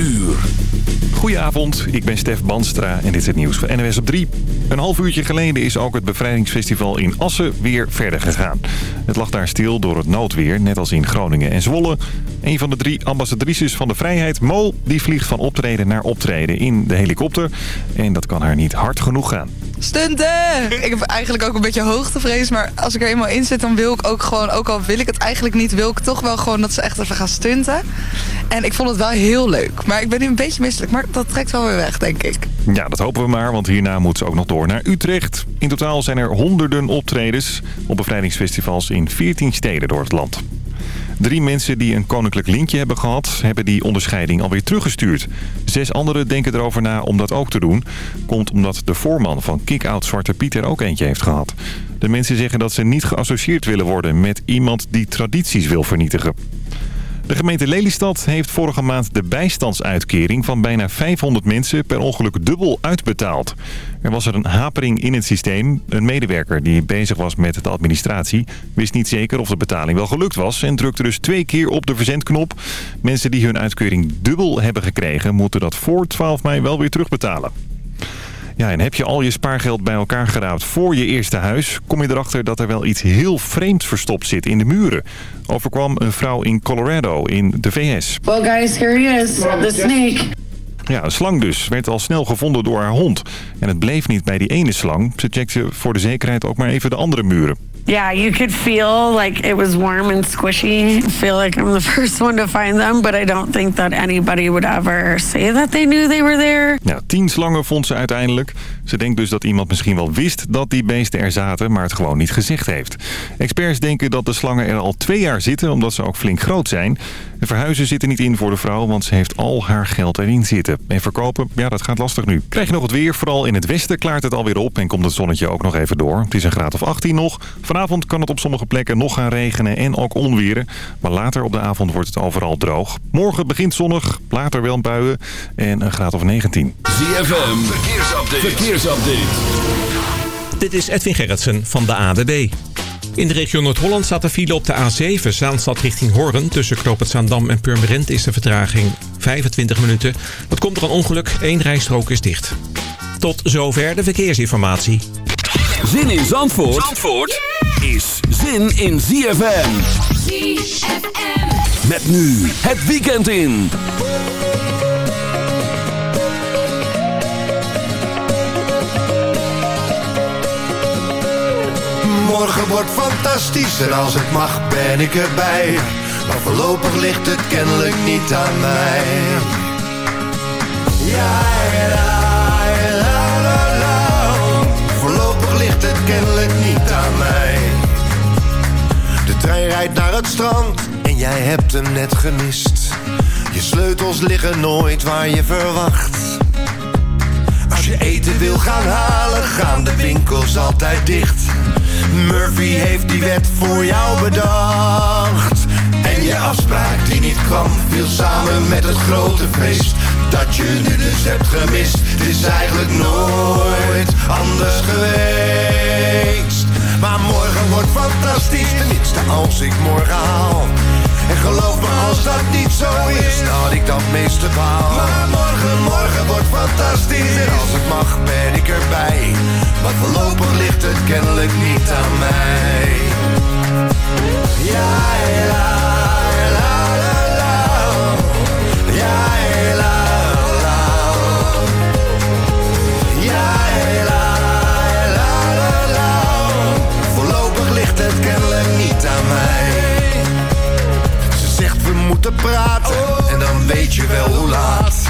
uur. Goedenavond, ik ben Stef Banstra en dit is het nieuws van NWS op 3. Een half uurtje geleden is ook het bevrijdingsfestival in Assen weer verder gegaan. Het lag daar stil door het noodweer, net als in Groningen en Zwolle. Een van de drie ambassadrices van de vrijheid, Mo, die vliegt van optreden naar optreden in de helikopter. En dat kan haar niet hard genoeg gaan. Stunten! Ik heb eigenlijk ook een beetje hoogtevrees, maar als ik er eenmaal in zit, dan wil ik ook gewoon, ook al wil ik het eigenlijk niet, wil ik toch wel gewoon dat ze echt even gaan stunten. En ik vond het wel heel leuk, maar ik ben nu een beetje misselijk, maar dat trekt wel weer weg, denk ik. Ja, dat hopen we maar, want hierna moet ze ook nog door naar Utrecht. In totaal zijn er honderden optredens op bevrijdingsfestivals in 14 steden door het land. Drie mensen die een koninklijk lintje hebben gehad... hebben die onderscheiding alweer teruggestuurd. Zes anderen denken erover na om dat ook te doen. Komt omdat de voorman van Kick-Out Zwarte Piet er ook eentje heeft gehad. De mensen zeggen dat ze niet geassocieerd willen worden... met iemand die tradities wil vernietigen. De gemeente Lelystad heeft vorige maand de bijstandsuitkering van bijna 500 mensen per ongeluk dubbel uitbetaald. Er was er een hapering in het systeem. Een medewerker die bezig was met de administratie wist niet zeker of de betaling wel gelukt was en drukte dus twee keer op de verzendknop. Mensen die hun uitkering dubbel hebben gekregen moeten dat voor 12 mei wel weer terugbetalen. Ja, en heb je al je spaargeld bij elkaar geraapt voor je eerste huis... kom je erachter dat er wel iets heel vreemds verstopt zit in de muren. Overkwam een vrouw in Colorado in de VS. Well guys, here he is, the snake. Ja, een slang dus. Werd al snel gevonden door haar hond. En het bleef niet bij die ene slang. Ze checkte voor de zekerheid ook maar even de andere muren. Yeah, you could feel like it was warm and squishy. I feel like I'm the first one to find them, but I don't think that anybody would ever say that they knew they were there. Ja, tien slangen vond ze uiteindelijk. Ze denkt dus dat iemand misschien wel wist dat die beesten er zaten, maar het gewoon niet gezegd heeft. Experts denken dat de slangen er al twee jaar zitten, omdat ze ook flink groot zijn. De verhuizen zitten niet in voor de vrouw, want ze heeft al haar geld erin zitten. En verkopen, ja, dat gaat lastig nu. Krijg je nog het weer, vooral in het westen klaart het alweer op en komt het zonnetje ook nog even door. Het is een graad of 18 nog. Vanavond kan het op sommige plekken nog gaan regenen en ook onweren. Maar later op de avond wordt het overal droog. Morgen begint zonnig, later wel buien en een graad of 19. ZFM, verkeersupdate. Verkeersupdate. Dit is Edwin Gerritsen van de ADB. In de regio Noord-Holland staat de file op de A7 Zaanstad richting Hoorn. Tussen Knoop Zaandam en Purmerend is de vertraging 25 minuten. Dat komt door een ongeluk, één rijstrook is dicht. Tot zover de verkeersinformatie. Zin in Zandvoort, Zandvoort is zin in ZFM. ZFM. Met nu het weekend in. Morgen wordt fantastisch en als het mag ben ik erbij. Maar voorlopig ligt het kennelijk niet aan mij. Ja, la, la, la, la. Voorlopig ligt het kennelijk niet aan mij. De trein rijdt naar het strand en jij hebt hem net gemist. Je sleutels liggen nooit waar je verwacht. Als je eten wil gaan halen, gaan de winkels altijd dicht. Murphy heeft die wet voor jou bedacht. En je afspraak die niet kwam, viel samen met het grote feest. Dat je nu dus hebt gemist, het is eigenlijk nooit anders geweest. Maar morgen wordt fantastisch, tenminste als ik morgen haal. En geloof me als dat niet zo is, dat ik dat meeste baal. Maar morgen, morgen wordt fantastisch. En als het mag ben ik erbij. Maar voorlopig ligt het kennelijk niet aan mij. Ja, la, la, la, la. Ja, la, la. Ja, la, la, la, la. Voorlopig ligt het kennelijk niet aan mij. Ze zegt we moeten praten en dan weet je wel hoe laat.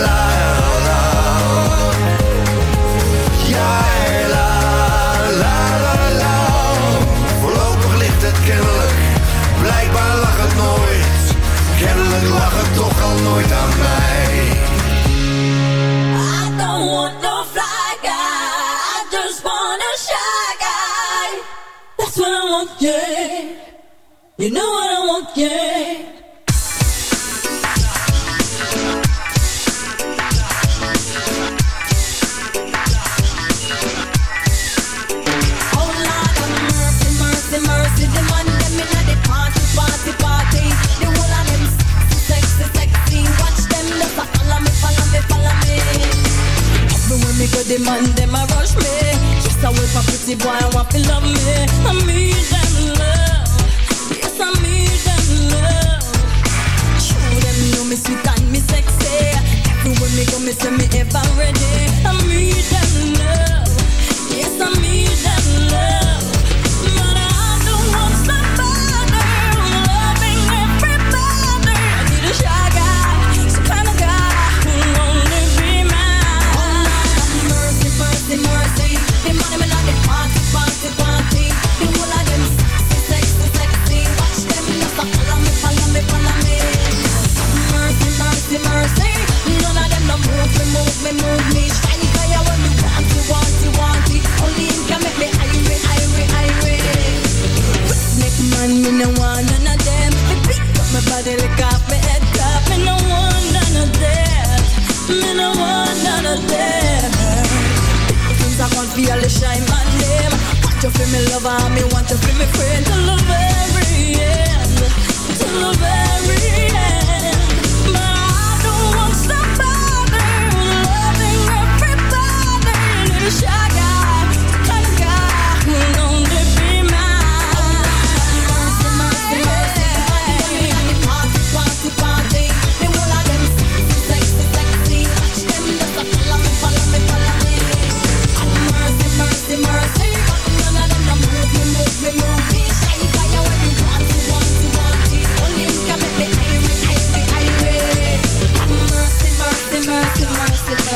zal nooit aan mij.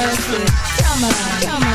Come on, come on.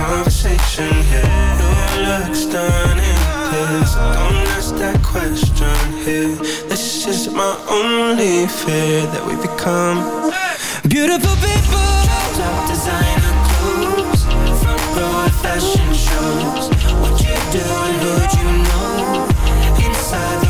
conversation here. New looks done in this. Don't ask that question here. This is my only fear that we become beautiful people. Top designer clothes, front row fashion shows. What you do and who you know inside.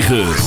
9.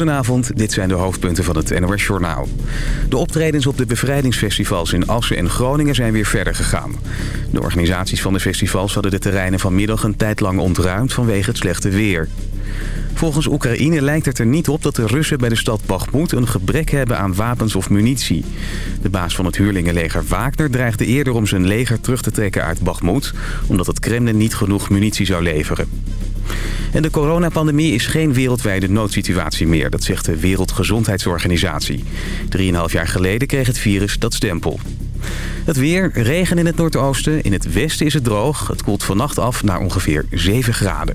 Goedenavond, dit zijn de hoofdpunten van het NOS-journaal. De optredens op de bevrijdingsfestivals in Assen en Groningen zijn weer verder gegaan. De organisaties van de festivals hadden de terreinen vanmiddag een tijd lang ontruimd vanwege het slechte weer. Volgens Oekraïne lijkt het er niet op dat de Russen bij de stad Bakhmut een gebrek hebben aan wapens of munitie. De baas van het huurlingenleger Wagner dreigde eerder om zijn leger terug te trekken uit Bakhmut... omdat het Kremlin niet genoeg munitie zou leveren. En de coronapandemie is geen wereldwijde noodsituatie meer. Dat zegt de Wereldgezondheidsorganisatie. Drieënhalf jaar geleden kreeg het virus dat stempel. Het weer, regen in het noordoosten. In het westen is het droog. Het koelt vannacht af naar ongeveer 7 graden.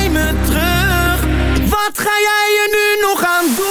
nog aan doen?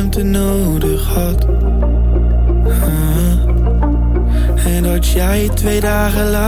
ruimte nodig had. Uh, en dat jij twee dagen later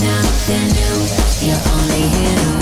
nothing new. You're only here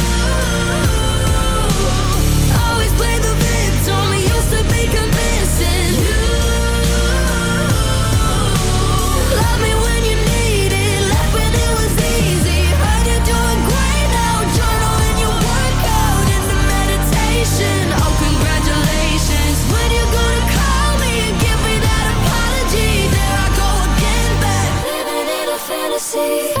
see